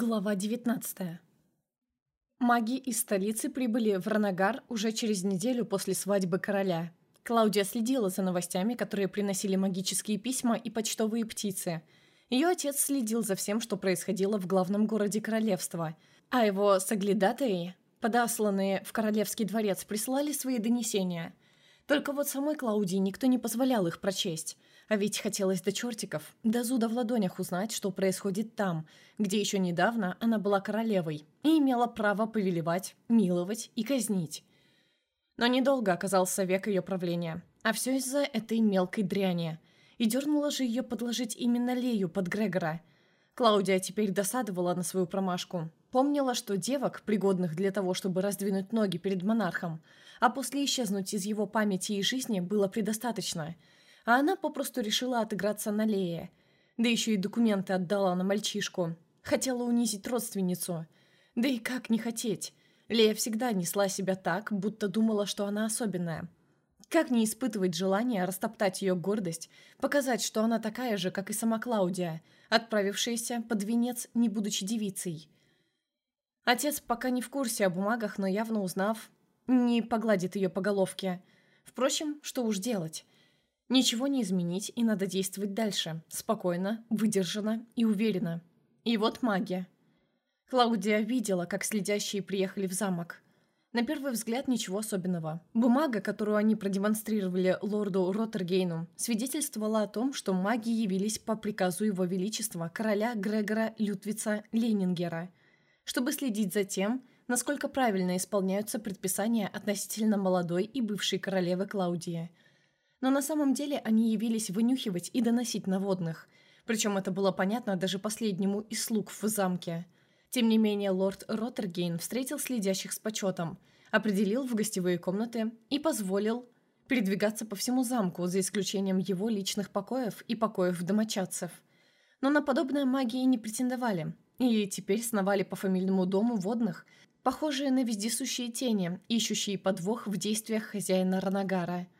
Глава 19 Маги из столицы прибыли в Ранагар уже через неделю после свадьбы короля. Клаудия следила за новостями, которые приносили магические письма и почтовые птицы. Ее отец следил за всем, что происходило в главном городе королевства, а его соглядатаи, подосланные в королевский дворец, прислали свои донесения. Только вот самой Клаудии никто не позволял их прочесть – а ведь хотелось до чертиков, до зуда в ладонях узнать, что происходит там, где еще недавно она была королевой и имела право повелевать, миловать и казнить. Но недолго оказался век ее правления, а все из-за этой мелкой дряни. И дернула же ее подложить именно Лею под Грегора. Клаудия теперь досадовала на свою промашку. Помнила, что девок, пригодных для того, чтобы раздвинуть ноги перед монархом, а после исчезнуть из его памяти и жизни, было предостаточно – а она попросту решила отыграться на Лее. Да еще и документы отдала на мальчишку. Хотела унизить родственницу. Да и как не хотеть? Лея всегда несла себя так, будто думала, что она особенная. Как не испытывать желание растоптать ее гордость, показать, что она такая же, как и сама Клаудия, отправившаяся под венец, не будучи девицей? Отец пока не в курсе о бумагах, но явно узнав, не погладит ее по головке. Впрочем, что уж делать? Ничего не изменить, и надо действовать дальше. Спокойно, выдержанно и уверенно. И вот магия. Клаудия видела, как следящие приехали в замок. На первый взгляд ничего особенного. Бумага, которую они продемонстрировали лорду Роттергейну, свидетельствовала о том, что маги явились по приказу его величества, короля Грегора Лютвица Лейнингера, чтобы следить за тем, насколько правильно исполняются предписания относительно молодой и бывшей королевы Клаудии – но на самом деле они явились вынюхивать и доносить наводных. Причем это было понятно даже последнему из слуг в замке. Тем не менее, лорд Роттергейн встретил следящих с почетом, определил в гостевые комнаты и позволил передвигаться по всему замку, за исключением его личных покоев и покоев домочадцев. Но на подобное магии не претендовали, и теперь сновали по фамильному дому водных, похожие на вездесущие тени, ищущие подвох в действиях хозяина Ранагара –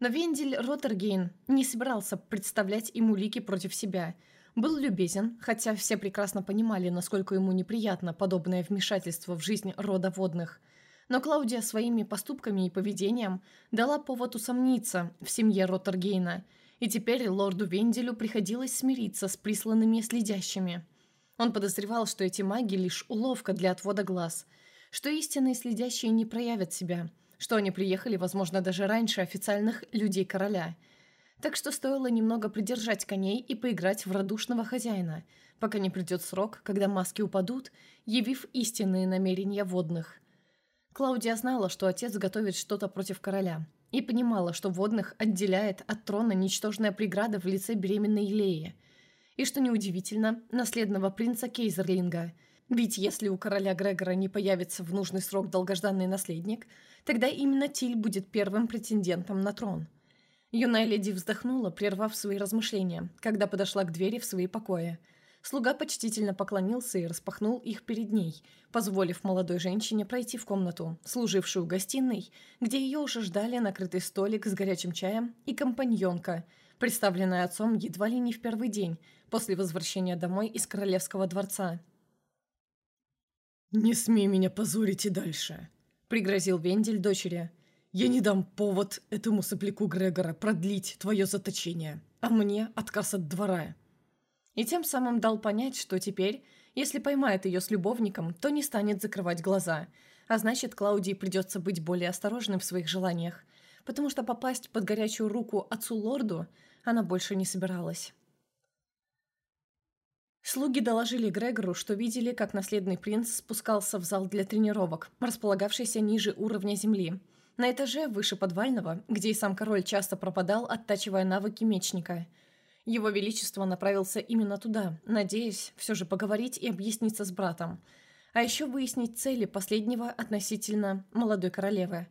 но Вендель Роттергейн не собирался представлять им улики против себя. Был любезен, хотя все прекрасно понимали, насколько ему неприятно подобное вмешательство в жизнь рода водных. Но Клаудия своими поступками и поведением дала повод усомниться в семье Роттергейна, и теперь лорду Венделю приходилось смириться с присланными следящими. Он подозревал, что эти маги лишь уловка для отвода глаз, что истинные следящие не проявят себя – что они приехали, возможно, даже раньше официальных людей короля. Так что стоило немного придержать коней и поиграть в радушного хозяина, пока не придет срок, когда маски упадут, явив истинные намерения водных. Клаудия знала, что отец готовит что-то против короля, и понимала, что водных отделяет от трона ничтожная преграда в лице беременной Леи, и, что неудивительно, наследного принца Кейзерлинга – ведь если у короля Грегора не появится в нужный срок долгожданный наследник, тогда именно Тиль будет первым претендентом на трон. Юная леди вздохнула, прервав свои размышления, когда подошла к двери в свои покои. Слуга почтительно поклонился и распахнул их перед ней, позволив молодой женщине пройти в комнату, служившую гостиной, где ее уже ждали накрытый столик с горячим чаем и компаньонка, представленная отцом едва ли не в первый день после возвращения домой из королевского дворца. «Не смей меня позорить и дальше», — пригрозил Вендель дочери. «Я не дам повод этому сопляку Грегора продлить твое заточение, а мне отказ от двора». И тем самым дал понять, что теперь, если поймает ее с любовником, то не станет закрывать глаза, а значит, Клаудии придется быть более осторожным в своих желаниях, потому что попасть под горячую руку отцу-лорду она больше не собиралась. Слуги доложили Грегору, что видели, как наследный принц спускался в зал для тренировок, располагавшийся ниже уровня земли. На этаже, выше подвального, где и сам король часто пропадал, оттачивая навыки мечника. Его Величество направился именно туда, надеясь все же поговорить и объясниться с братом. А еще выяснить цели последнего относительно молодой королевы.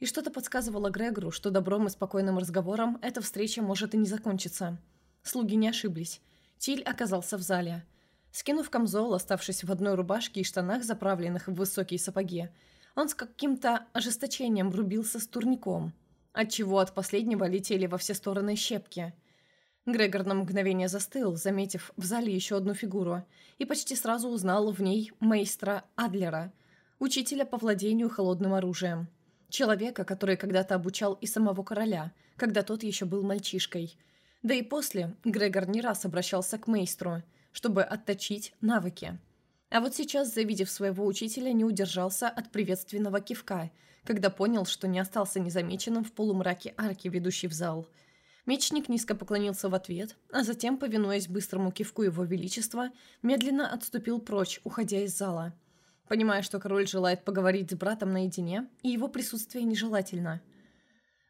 И что-то подсказывало Грегору, что добром и спокойным разговором эта встреча может и не закончиться. Слуги не ошиблись. Тиль оказался в зале. Скинув камзол, оставшись в одной рубашке и штанах, заправленных в высокие сапоги, он с каким-то ожесточением врубился с турником, отчего от последнего летели во все стороны щепки. Грегор на мгновение застыл, заметив в зале еще одну фигуру, и почти сразу узнал в ней мейстра Адлера, учителя по владению холодным оружием. Человека, который когда-то обучал и самого короля, когда тот еще был мальчишкой. Да и после Грегор не раз обращался к мейстру, чтобы отточить навыки. А вот сейчас, завидев своего учителя, не удержался от приветственного кивка, когда понял, что не остался незамеченным в полумраке арки, ведущей в зал – Мечник низко поклонился в ответ, а затем, повинуясь быстрому кивку его величества, медленно отступил прочь, уходя из зала. Понимая, что король желает поговорить с братом наедине, и его присутствие нежелательно.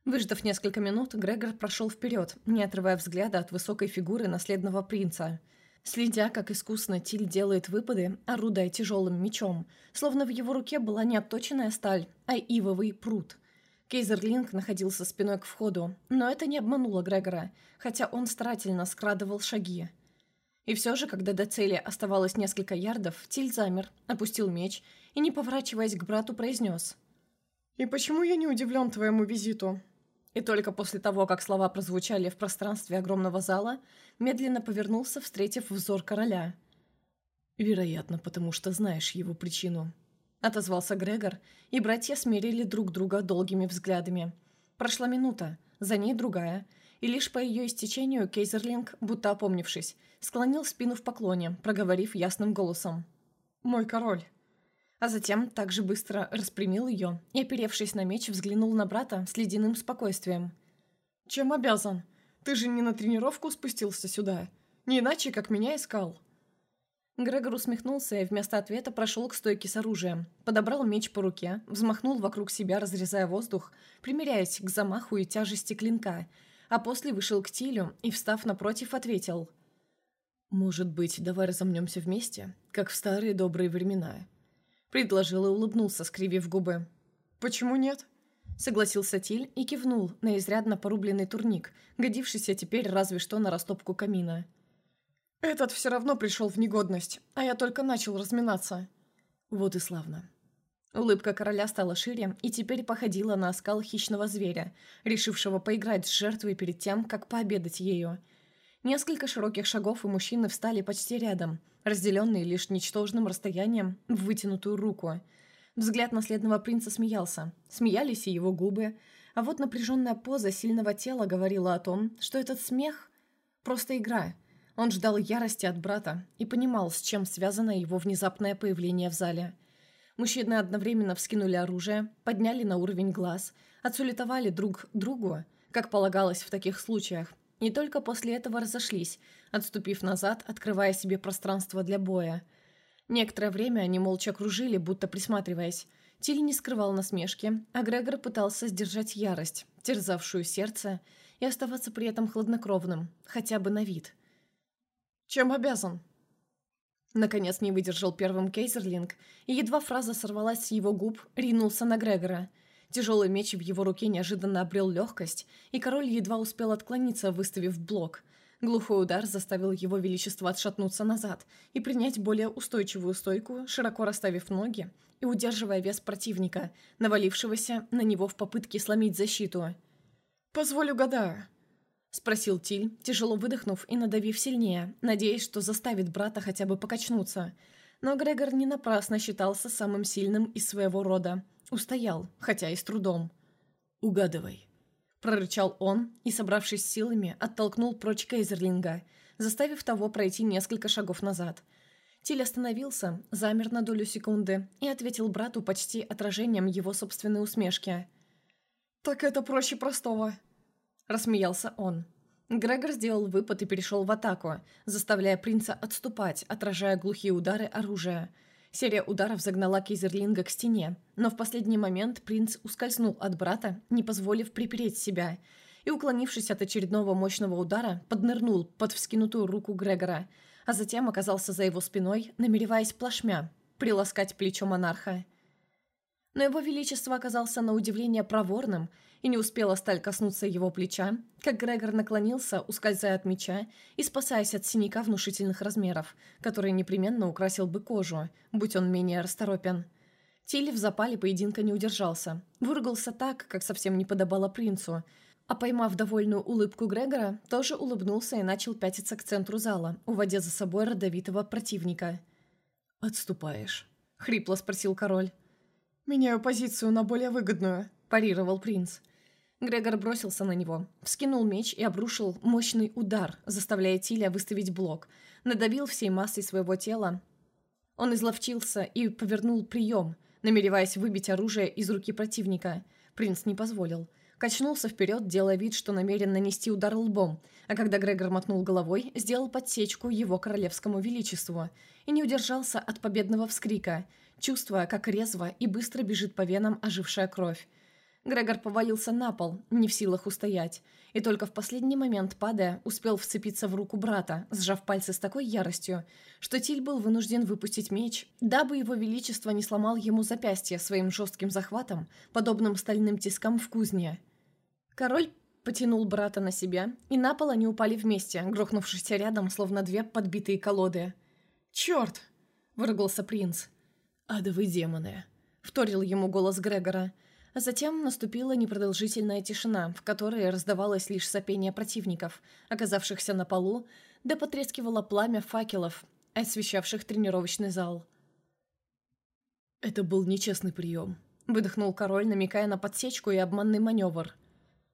Выждав несколько минут, Грегор прошел вперед, не отрывая взгляда от высокой фигуры наследного принца. Следя, как искусно Тиль делает выпады, орудая тяжелым мечом, словно в его руке была не отточенная сталь, а ивовый пруд – Кейзерлинг находился спиной к входу, но это не обмануло Грегора, хотя он старательно скрадывал шаги. И все же, когда до цели оставалось несколько ярдов, Тиль замер, опустил меч и, не поворачиваясь к брату, произнес. «И почему я не удивлен твоему визиту?» И только после того, как слова прозвучали в пространстве огромного зала, медленно повернулся, встретив взор короля. «Вероятно, потому что знаешь его причину», — отозвался Грегор, и братья смерили друг друга долгими взглядами. Прошла минута, за ней другая, и лишь по ее истечению Кейзерлинг, будто опомнившись, склонил спину в поклоне, проговорив ясным голосом. «Мой король». А затем также быстро распрямил ее и, оперевшись на меч, взглянул на брата с ледяным спокойствием. «Чем обязан? Ты же не на тренировку спустился сюда. Не иначе, как меня искал». Грегор усмехнулся и вместо ответа прошел к стойке с оружием, подобрал меч по руке, взмахнул вокруг себя, разрезая воздух, примеряясь к замаху и тяжести клинка, а после вышел к Тилю и, встав напротив, ответил. «Может быть, давай разомнемся вместе, как в старые добрые времена?» Предложил и улыбнулся, скривив губы. «Почему нет?» Согласился Тиль и кивнул на изрядно порубленный турник, годившийся теперь разве что на растопку камина. «Этот все равно пришел в негодность, а я только начал разминаться». Вот и славно. Улыбка короля стала шире и теперь походила на оскал хищного зверя, решившего поиграть с жертвой перед тем, как пообедать ею. Несколько широких шагов, и мужчины встали почти рядом, разделенные лишь ничтожным расстоянием в вытянутую руку. Взгляд наследного принца смеялся. Смеялись и его губы. А вот напряженная поза сильного тела говорила о том, что этот смех – просто игра – он ждал ярости от брата и понимал, с чем связано его внезапное появление в зале. Мужчины одновременно вскинули оружие, подняли на уровень глаз, отсулетовали друг другу, как полагалось в таких случаях, и только после этого разошлись, отступив назад, открывая себе пространство для боя. Некоторое время они молча кружили, будто присматриваясь. Тиль не скрывал насмешки, а Грегор пытался сдержать ярость, терзавшую сердце, и оставаться при этом хладнокровным, хотя бы на вид – чем обязан?» Наконец не выдержал первым Кейзерлинг, и едва фраза сорвалась с его губ, ринулся на Грегора. Тяжелый меч в его руке неожиданно обрел легкость, и король едва успел отклониться, выставив блок. Глухой удар заставил его величество отшатнуться назад и принять более устойчивую стойку, широко расставив ноги и удерживая вес противника, навалившегося на него в попытке сломить защиту. «Позволь угадаю», — спросил Тиль, тяжело выдохнув и надавив сильнее, надеясь, что заставит брата хотя бы покачнуться. Но Грегор не напрасно считался самым сильным из своего рода. Устоял, хотя и с трудом. «Угадывай», — прорычал он и, собравшись силами, оттолкнул прочь Кейзерлинга, заставив того пройти несколько шагов назад. Тиль остановился, замер на долю секунды и ответил брату почти отражением его собственной усмешки. «Так это проще простого», Рассмеялся он. Грегор сделал выпад и перешел в атаку, заставляя принца отступать, отражая глухие удары оружия. Серия ударов загнала Кейзерлинга к стене, но в последний момент принц ускользнул от брата, не позволив припереть себя, и, уклонившись от очередного мощного удара, поднырнул под вскинутую руку Грегора, а затем оказался за его спиной, намереваясь плашмя приласкать плечо монарха. Но его величество оказался на удивление проворным и не успела сталь коснуться его плеча, как Грегор наклонился, ускользая от меча и спасаясь от синяка внушительных размеров, который непременно украсил бы кожу, будь он менее расторопен. Тилли в запале поединка не удержался. Выругался так, как совсем не подобало принцу. А поймав довольную улыбку Грегора, тоже улыбнулся и начал пятиться к центру зала, уводя за собой родовитого противника. «Отступаешь?» — хрипло спросил король. «Меняю позицию на более выгодную», — парировал принц. Грегор бросился на него, вскинул меч и обрушил мощный удар, заставляя Тиля выставить блок. Надавил всей массой своего тела. Он изловчился и повернул прием, намереваясь выбить оружие из руки противника. Принц не позволил. Качнулся вперед, делая вид, что намерен нанести удар лбом, а когда Грегор мотнул головой, сделал подсечку его королевскому величеству и не удержался от победного вскрика, чувствуя, как резво и быстро бежит по венам ожившая кровь. Грегор повалился на пол, не в силах устоять, и только в последний момент, падая, успел вцепиться в руку брата, сжав пальцы с такой яростью, что Тиль был вынужден выпустить меч, дабы его величество не сломал ему запястье своим жестким захватом, подобным стальным тискам в кузне. Король потянул брата на себя, и на пол они упали вместе, грохнувшись рядом, словно две подбитые колоды. «Черт!» – выругался принц. «Адовые демоны!» – вторил ему голос Грегора – затем наступила непродолжительная тишина, в которой раздавалось лишь сопение противников, оказавшихся на полу, да потрескивало пламя факелов, освещавших тренировочный зал. «Это был нечестный прием», — выдохнул король, намекая на подсечку и обманный маневр.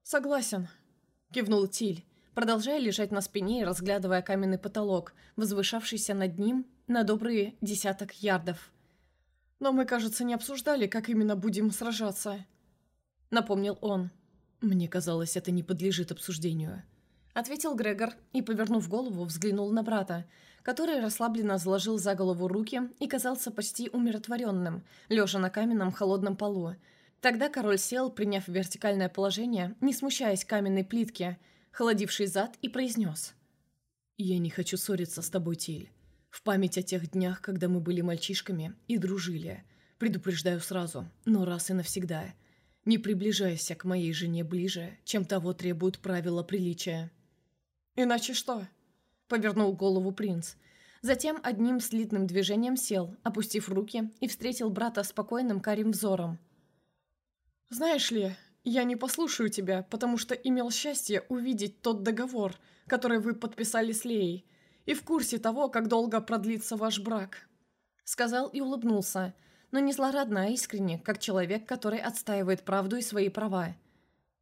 «Согласен», — кивнул Тиль, продолжая лежать на спине и разглядывая каменный потолок, возвышавшийся над ним на добрые десяток ярдов. Но мы, кажется, не обсуждали, как именно будем сражаться. Напомнил он. Мне казалось, это не подлежит обсуждению. Ответил Грегор и, повернув голову, взглянул на брата, который расслабленно заложил за голову руки и казался почти умиротворенным, лежа на каменном холодном полу. Тогда король сел, приняв вертикальное положение, не смущаясь каменной плитки, холодивший зад, и произнес. «Я не хочу ссориться с тобой, Тиль. В память о тех днях, когда мы были мальчишками и дружили. Предупреждаю сразу, но раз и навсегда. Не приближайся к моей жене ближе, чем того требуют правила приличия. «Иначе что?» — повернул голову принц. Затем одним слитным движением сел, опустив руки, и встретил брата спокойным карим взором. «Знаешь ли, я не послушаю тебя, потому что имел счастье увидеть тот договор, который вы подписали с Леей, и в курсе того, как долго продлится ваш брак», — сказал и улыбнулся, но не злорадно, а искренне, как человек, который отстаивает правду и свои права.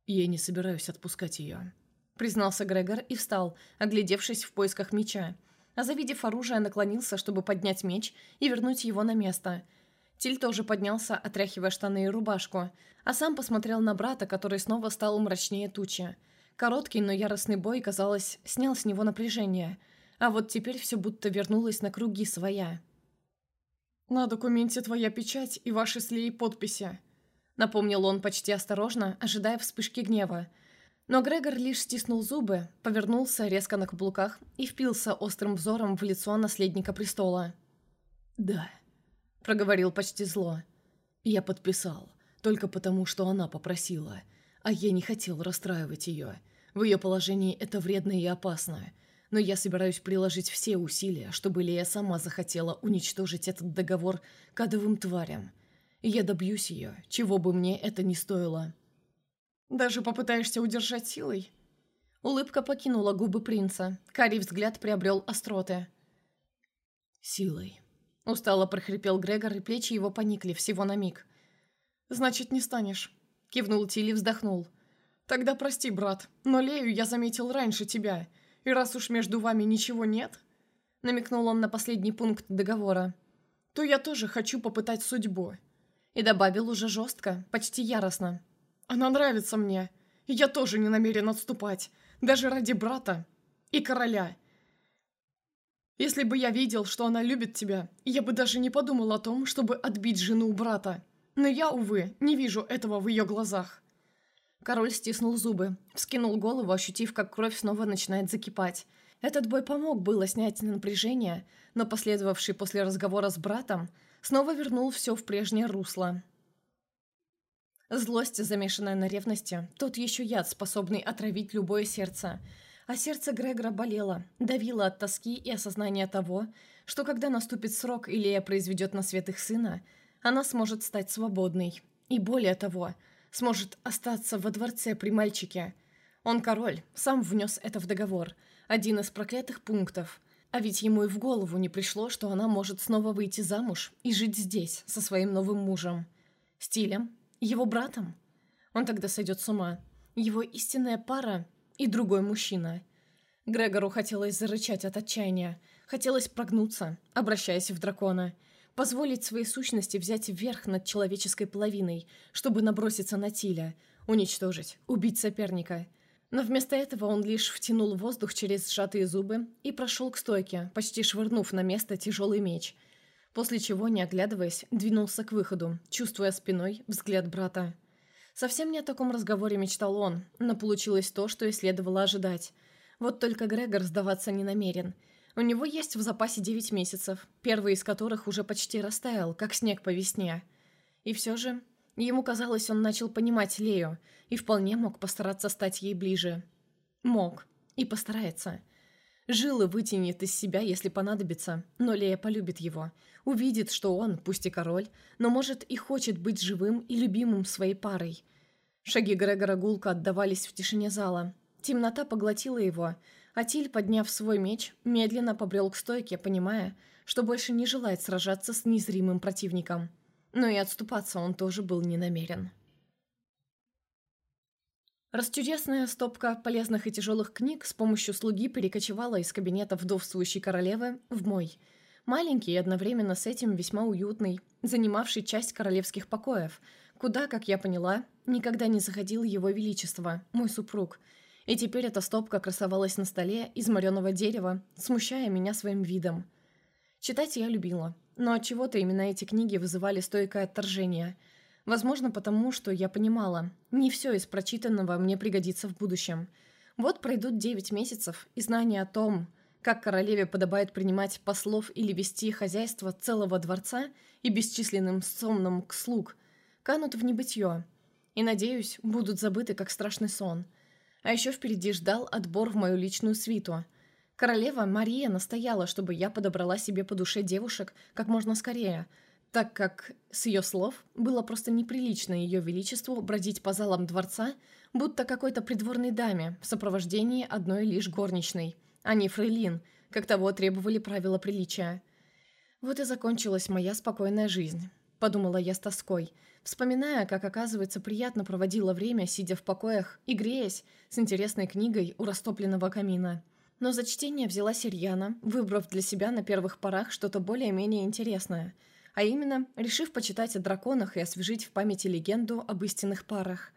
«Я не собираюсь отпускать ее», — признался Грегор и встал, оглядевшись в поисках меча, а завидев оружие, наклонился, чтобы поднять меч и вернуть его на место. Тиль тоже поднялся, отряхивая штаны и рубашку, а сам посмотрел на брата, который снова стал мрачнее тучи. Короткий, но яростный бой, казалось, снял с него напряжение — а вот теперь все будто вернулось на круги своя. «На документе твоя печать и ваши с Леей подписи», напомнил он почти осторожно, ожидая вспышки гнева. Но Грегор лишь стиснул зубы, повернулся резко на каблуках и впился острым взором в лицо наследника престола. «Да», — проговорил почти зло. «Я подписал, только потому, что она попросила, а я не хотел расстраивать ее. В ее положении это вредно и опасно но я собираюсь приложить все усилия, чтобы Лея сама захотела уничтожить этот договор кадовым тварям. Я добьюсь ее, чего бы мне это ни стоило. «Даже попытаешься удержать силой?» Улыбка покинула губы принца. Карий взгляд приобрел остроты. «Силой», — устало прохрипел Грегор, и плечи его поникли всего на миг. «Значит, не станешь», — кивнул Тилли, вздохнул. «Тогда прости, брат, но Лею я заметил раньше тебя, и раз уж между вами ничего нет, намекнул он на последний пункт договора, то я тоже хочу попытать судьбу. И добавил уже жестко, почти яростно. Она нравится мне, и я тоже не намерен отступать, даже ради брата и короля. Если бы я видел, что она любит тебя, я бы даже не подумал о том, чтобы отбить жену у брата. Но я, увы, не вижу этого в ее глазах. Король стиснул зубы, вскинул голову, ощутив, как кровь снова начинает закипать. Этот бой помог было снять напряжение, но последовавший после разговора с братом снова вернул все в прежнее русло. Злость, замешанная на ревности, тот еще яд, способный отравить любое сердце. А сердце Грегора болело, давило от тоски и осознания того, что когда наступит срок и Лея произведет на свет их сына, она сможет стать свободной. И более того – сможет остаться во дворце при мальчике. Он король, сам внес это в договор. Один из проклятых пунктов. А ведь ему и в голову не пришло, что она может снова выйти замуж и жить здесь, со своим новым мужем. Стилем? Его братом? Он тогда сойдет с ума. Его истинная пара и другой мужчина. Грегору хотелось зарычать от отчаяния. Хотелось прогнуться, обращаясь в дракона. Позволить своей сущности взять верх над человеческой половиной, чтобы наброситься на Тиля, уничтожить, убить соперника. Но вместо этого он лишь втянул воздух через сжатые зубы и прошел к стойке, почти швырнув на место тяжелый меч. После чего, не оглядываясь, двинулся к выходу, чувствуя спиной взгляд брата. Совсем не о таком разговоре мечтал он, но получилось то, что и следовало ожидать. Вот только Грегор сдаваться не намерен. У него есть в запасе девять месяцев, первый из которых уже почти растаял, как снег по весне. И все же, ему казалось, он начал понимать Лею и вполне мог постараться стать ей ближе. Мог. И постарается. Жилы вытянет из себя, если понадобится, но Лея полюбит его. Увидит, что он, пусть и король, но может и хочет быть живым и любимым своей парой. Шаги Грегора гулко отдавались в тишине зала. Темнота поглотила его, а Тиль, подняв свой меч, медленно побрел к стойке, понимая, что больше не желает сражаться с незримым противником. Но и отступаться он тоже был не намерен. Расчудесная стопка полезных и тяжелых книг с помощью слуги перекочевала из кабинета вдовствующей королевы в мой. Маленький и одновременно с этим весьма уютный, занимавший часть королевских покоев, куда, как я поняла, никогда не заходил его величество, мой супруг. И теперь эта стопка красовалась на столе из мореного дерева, смущая меня своим видом. Читать я любила, но от чего то именно эти книги вызывали стойкое отторжение – Возможно, потому что я понимала, не все из прочитанного мне пригодится в будущем. Вот пройдут девять месяцев, и знание о том, как королеве подобает принимать послов или вести хозяйство целого дворца и бесчисленным сонным к слуг, канут в небытье. И, надеюсь, будут забыты, как страшный сон. А еще впереди ждал отбор в мою личную свиту. Королева Мария настояла, чтобы я подобрала себе по душе девушек как можно скорее – так как, с ее слов, было просто неприлично ее величеству бродить по залам дворца, будто какой-то придворной даме в сопровождении одной лишь горничной, а не фрейлин, как того требовали правила приличия. Вот и закончилась моя спокойная жизнь, подумала я с тоской, вспоминая, как, оказывается, приятно проводила время, сидя в покоях и греясь с интересной книгой у растопленного камина. Но за чтение взяла Сирьяна, выбрав для себя на первых порах что-то более-менее интересное – а именно, решив почитать о драконах и освежить в памяти легенду об истинных парах.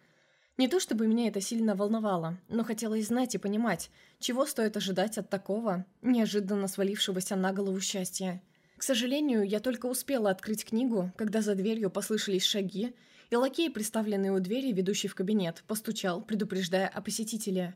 Не то чтобы меня это сильно волновало, но хотелось знать и понимать, чего стоит ожидать от такого, неожиданно свалившегося на голову счастья. К сожалению, я только успела открыть книгу, когда за дверью послышались шаги, и лакей, приставленный у двери, ведущий в кабинет, постучал, предупреждая о посетителе.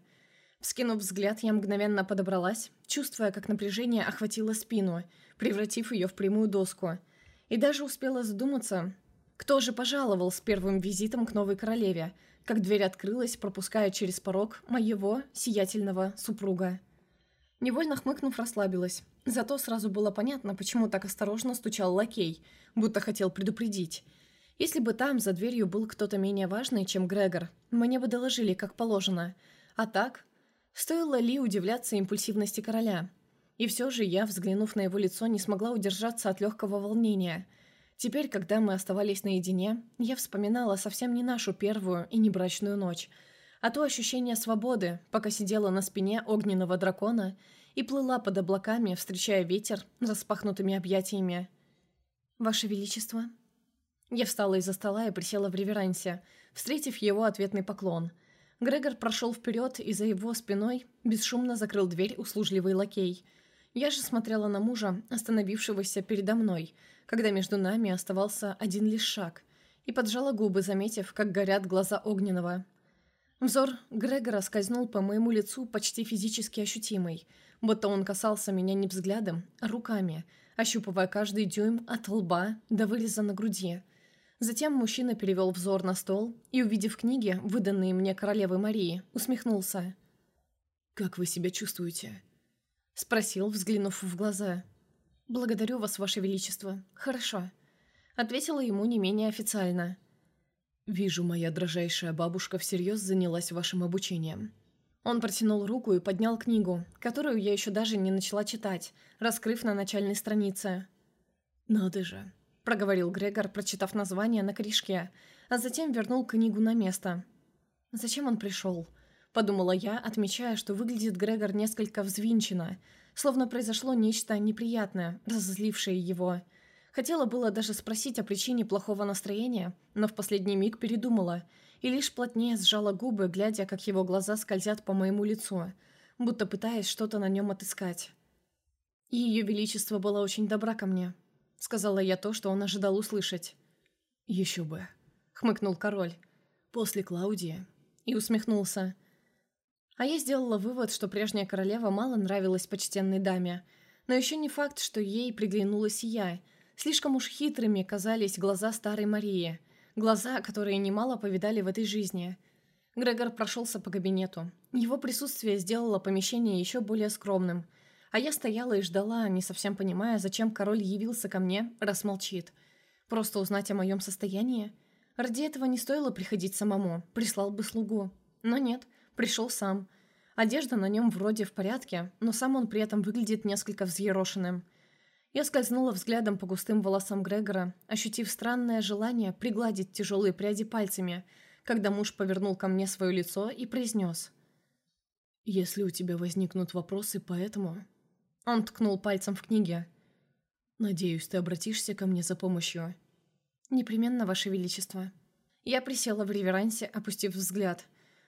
Вскинув взгляд, я мгновенно подобралась, чувствуя, как напряжение охватило спину, превратив ее в прямую доску – и даже успела задуматься, кто же пожаловал с первым визитом к новой королеве, как дверь открылась, пропуская через порог моего сиятельного супруга. Невольно хмыкнув, расслабилась. Зато сразу было понятно, почему так осторожно стучал лакей, будто хотел предупредить. Если бы там, за дверью, был кто-то менее важный, чем Грегор, мне бы доложили, как положено. А так, стоило ли удивляться импульсивности короля? И все же я, взглянув на его лицо, не смогла удержаться от легкого волнения. Теперь, когда мы оставались наедине, я вспоминала совсем не нашу первую и не брачную ночь, а то ощущение свободы, пока сидела на спине огненного дракона и плыла под облаками, встречая ветер распахнутыми объятиями. «Ваше Величество?» Я встала из-за стола и присела в реверансе, встретив его ответный поклон. Грегор прошел вперед, и за его спиной бесшумно закрыл дверь услужливый лакей – я же смотрела на мужа, остановившегося передо мной, когда между нами оставался один лишь шаг, и поджала губы, заметив, как горят глаза Огненного. Взор Грегора скользнул по моему лицу почти физически ощутимый, будто он касался меня не взглядом, а руками, ощупывая каждый дюйм от лба до выреза на груди. Затем мужчина перевел взор на стол и, увидев книги, выданные мне королевой Марии, усмехнулся. «Как вы себя чувствуете?» — спросил, взглянув в глаза. «Благодарю вас, ваше величество. Хорошо», — ответила ему не менее официально. «Вижу, моя дрожайшая бабушка всерьез занялась вашим обучением». Он протянул руку и поднял книгу, которую я еще даже не начала читать, раскрыв на начальной странице. «Надо же», — проговорил Грегор, прочитав название на корешке, а затем вернул книгу на место. «Зачем он пришел?» — подумала я, отмечая, что выглядит Грегор несколько взвинченно, словно произошло нечто неприятное, разозлившее его. Хотела было даже спросить о причине плохого настроения, но в последний миг передумала — и лишь плотнее сжала губы, глядя, как его глаза скользят по моему лицу, будто пытаясь что-то на нем отыскать. И ее величество было очень добра ко мне. Сказала я то, что он ожидал услышать. «Еще бы», — хмыкнул король. «После Клаудии». И усмехнулся. А я сделала вывод, что прежняя королева мало нравилась почтенной даме. Но еще не факт, что ей приглянулась я. Слишком уж хитрыми казались глаза старой Марии — Глаза, которые немало повидали в этой жизни. Грегор прошелся по кабинету. Его присутствие сделало помещение еще более скромным. А я стояла и ждала, не совсем понимая, зачем король явился ко мне, раз молчит. Просто узнать о моем состоянии? Ради этого не стоило приходить самому, прислал бы слугу. Но нет, пришел сам. Одежда на нем вроде в порядке, но сам он при этом выглядит несколько взъерошенным – я скользнула взглядом по густым волосам Грегора, ощутив странное желание пригладить тяжелые пряди пальцами, когда муж повернул ко мне свое лицо и произнес. «Если у тебя возникнут вопросы по этому...» Он ткнул пальцем в книге. «Надеюсь, ты обратишься ко мне за помощью». «Непременно, Ваше Величество». Я присела в реверансе, опустив взгляд.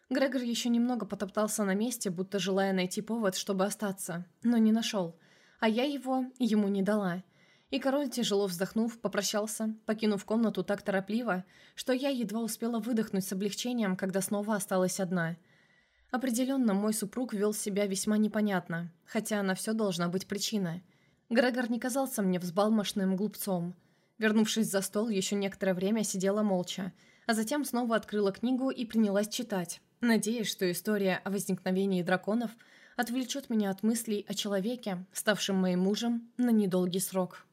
Грегор еще немного потоптался на месте, будто желая найти повод, чтобы остаться, но не нашел – а я его ему не дала. И король, тяжело вздохнув, попрощался, покинув комнату так торопливо, что я едва успела выдохнуть с облегчением, когда снова осталась одна. Определенно, мой супруг вел себя весьма непонятно, хотя на все должна быть причина. Грегор не казался мне взбалмошным глупцом. Вернувшись за стол, еще некоторое время сидела молча, а затем снова открыла книгу и принялась читать, надеясь, что история о возникновении драконов – отвлечет меня от мыслей о человеке, ставшем моим мужем на недолгий срок.